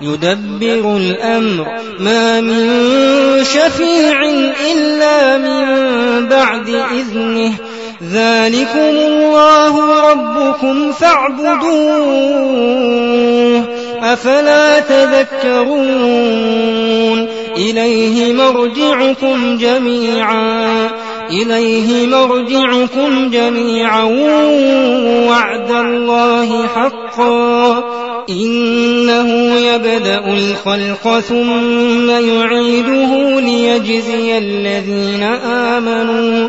يدبر الأمر. ما من شفيع إلا من بعد إذنه. ذلكم الله ربكم فاعبدوه. أفلا تذكرون؟ إليه مرجعكم جميعا إليه مرجعكم جميعا. وعد الله حقا إنه يبدأ الخلق ثم يعيده ليجزي الذين آمنوا.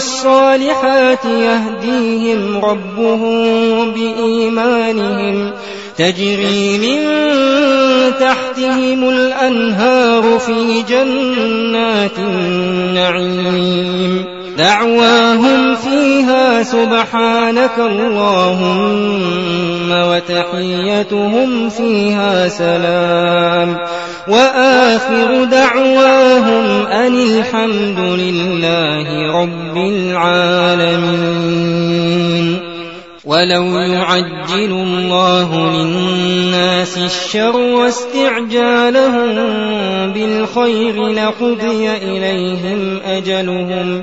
الصالحات يهديهم ربهم بإيمانهم. تجري من تحتهم الأنهار في جنات النعيم. دعواهم فيها سبحانك اللهم وتحيتهم فيها سلام. وآخر دعواهم أن الحمد لله رب العالمين. ولو يعجل الله للناس الشر واستعجالهم بالخير لقضي إليهم أجلهم.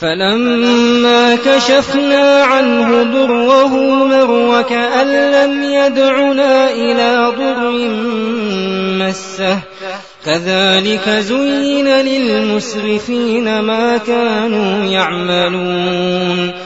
فلما كشفنا عنه ضره مر وكأن لم يدعنا إلى ضر مسه. كذلك زين للمسرفين ما كانوا يعملون.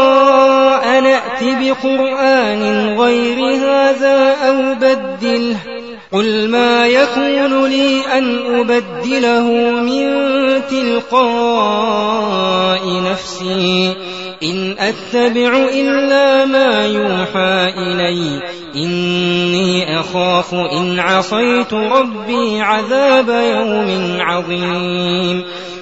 نأت بقرآن غير هذا أو بدله. قل ما يكون لي أن أبدله من تلقاء نفسي. إن أتبع إلا ما يوحى إلي. إني أخاف إن عصيت ربي عذاب يوم عظيم.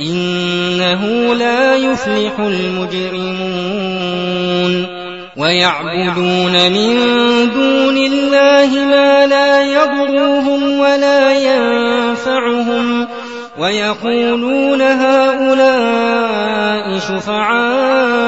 إنه لا يفلح المجرمون. ويعبدون من دون الله ما لا يضرهم ولا ينفعهم. ويقولون هؤلاء شفعاؤنا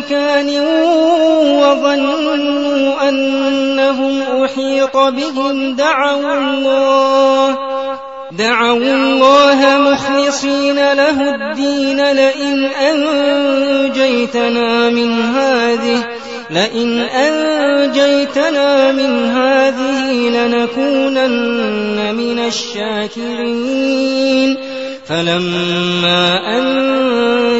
مكان وظنوا أنهم أحيط بهم دعوا الله دعوا الله مخلصين له الدين لئن أنجيتنا من هذه لئن أنجيتنا من هذه لنكونن من الشاكرين فلما أنجاهم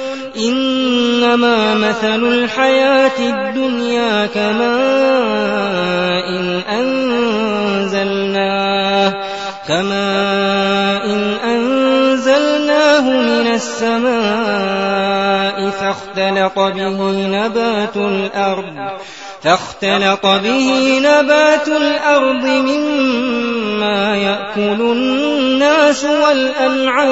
إنما مثل الحياة الدنيا كماء إن أنزلناه كما إن أنزلناه من السماء فاختلط به نبات الأرض فاختلط به نبات الأرض مما يأكل الناس والأنعام.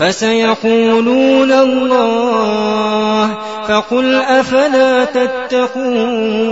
فسيقولون الله فقل أفلا تتقون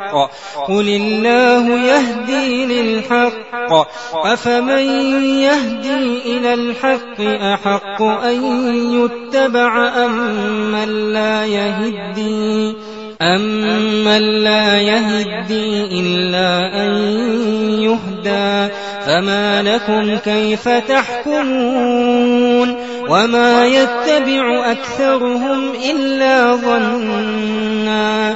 قل الله يهدي للحق. أفمن يهدي إلى الحق أحق أن يتبع أم من لا يهدي أمن لا يهدي إلا أن يهدى فما لكم كيف تحكمون وما يتبع أكثرهم إلا ظنا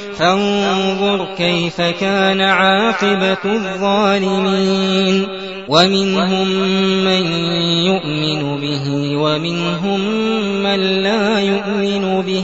فانظر كيف كان عاقبة الظالمين. ومنهم من يؤمن به ومنهم من لا يؤمن به.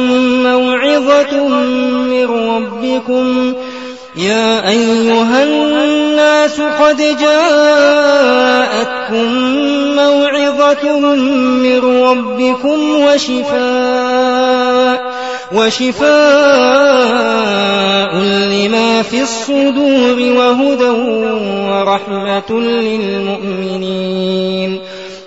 موعظة من ربكم يا أيها الناس قد جاءتكم موعظة من ربكم وشفاء وشفاء لما في الصدور وهدى ورحمة للمؤمنين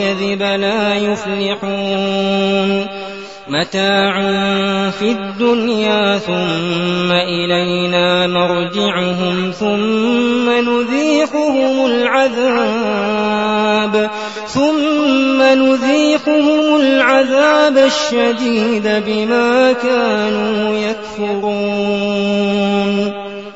الكذب لا يفلحون. متاع في الدنيا ثم إلينا مرجعهم ثم نذيقهم العذاب. ثم نذيقهم العذاب الشديد بما كانوا يكفرون.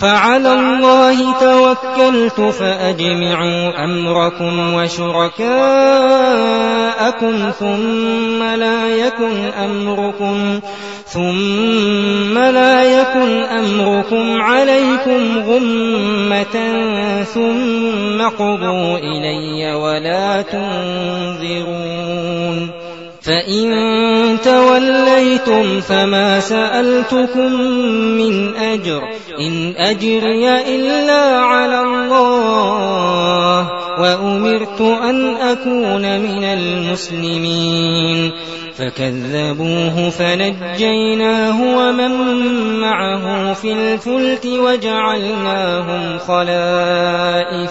فعلى الله توكلت فأجمعوا أمركم وشركاءكم ثم لا يكن أمركم ثم لا يكن أمركم عليكم غمة ثم قضوا إلي ولا تنذرون فإن توليتم فما سألتكم من أجر إن أجري إلا على الله وأمرت أن أكون من المسلمين فكذبوه فنجيناه ومن معه في الفلك وجعلناهم خلائف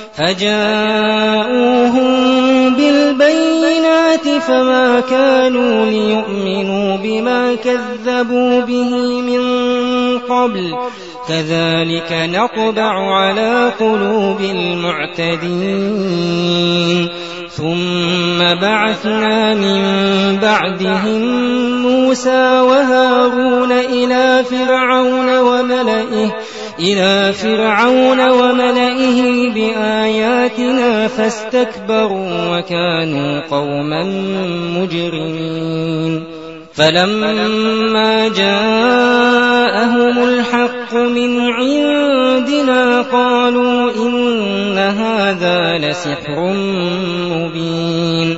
فجاءوهم بالبينات فما كانوا ليؤمنوا بما كذبوا به من قبل. كذلك نطبع على قلوب المعتدين. ثم بعثنا من بعدهم موسى وهارون إلى فرعون وملئه إلى فرعون وملئه بآياتنا فاستكبروا وكانوا قوما مجرمين. فلما جاءهم الحق من عندنا قالوا إن هذا لسحر مبين.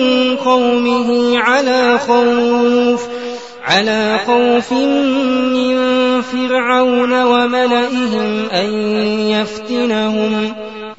قومه على خوف على خوف من فرعون وملئهم أن يفتنهم.